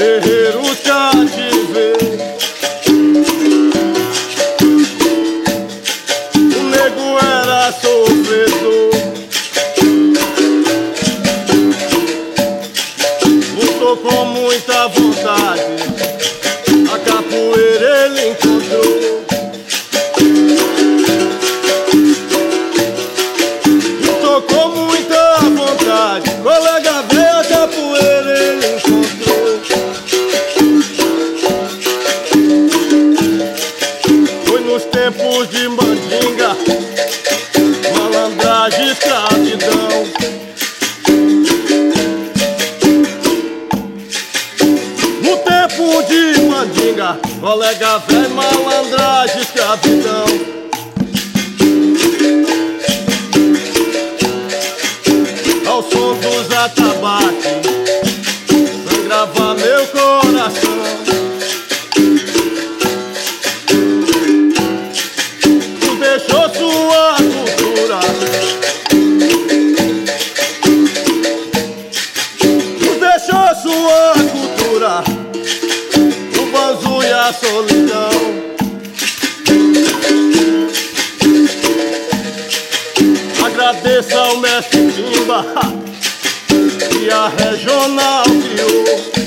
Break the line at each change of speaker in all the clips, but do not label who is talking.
terreiro cativeiro. O nego era sofredor. Lutou com muita vontade. A capoeira ele encontrou. Lutou com nos tempos de mandinga, malandragem, escravidão. No tempo de mandinga, colega velho, malandragem, escravidão. Ao som dos atabaques, sangrava meu coração. Solidão. Agradeça ao mestre Timba e a regional criou.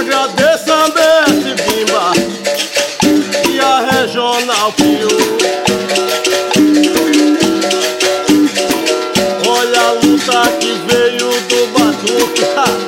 Agradeça a mestre Bimba e a regional criou. Olha a luta que veio do batuque,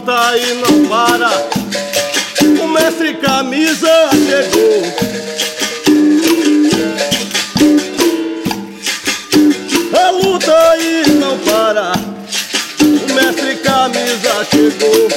Mas a luta aí não para. O mestre camisa chegou. A luta aí não para. O mestre camisa chegou.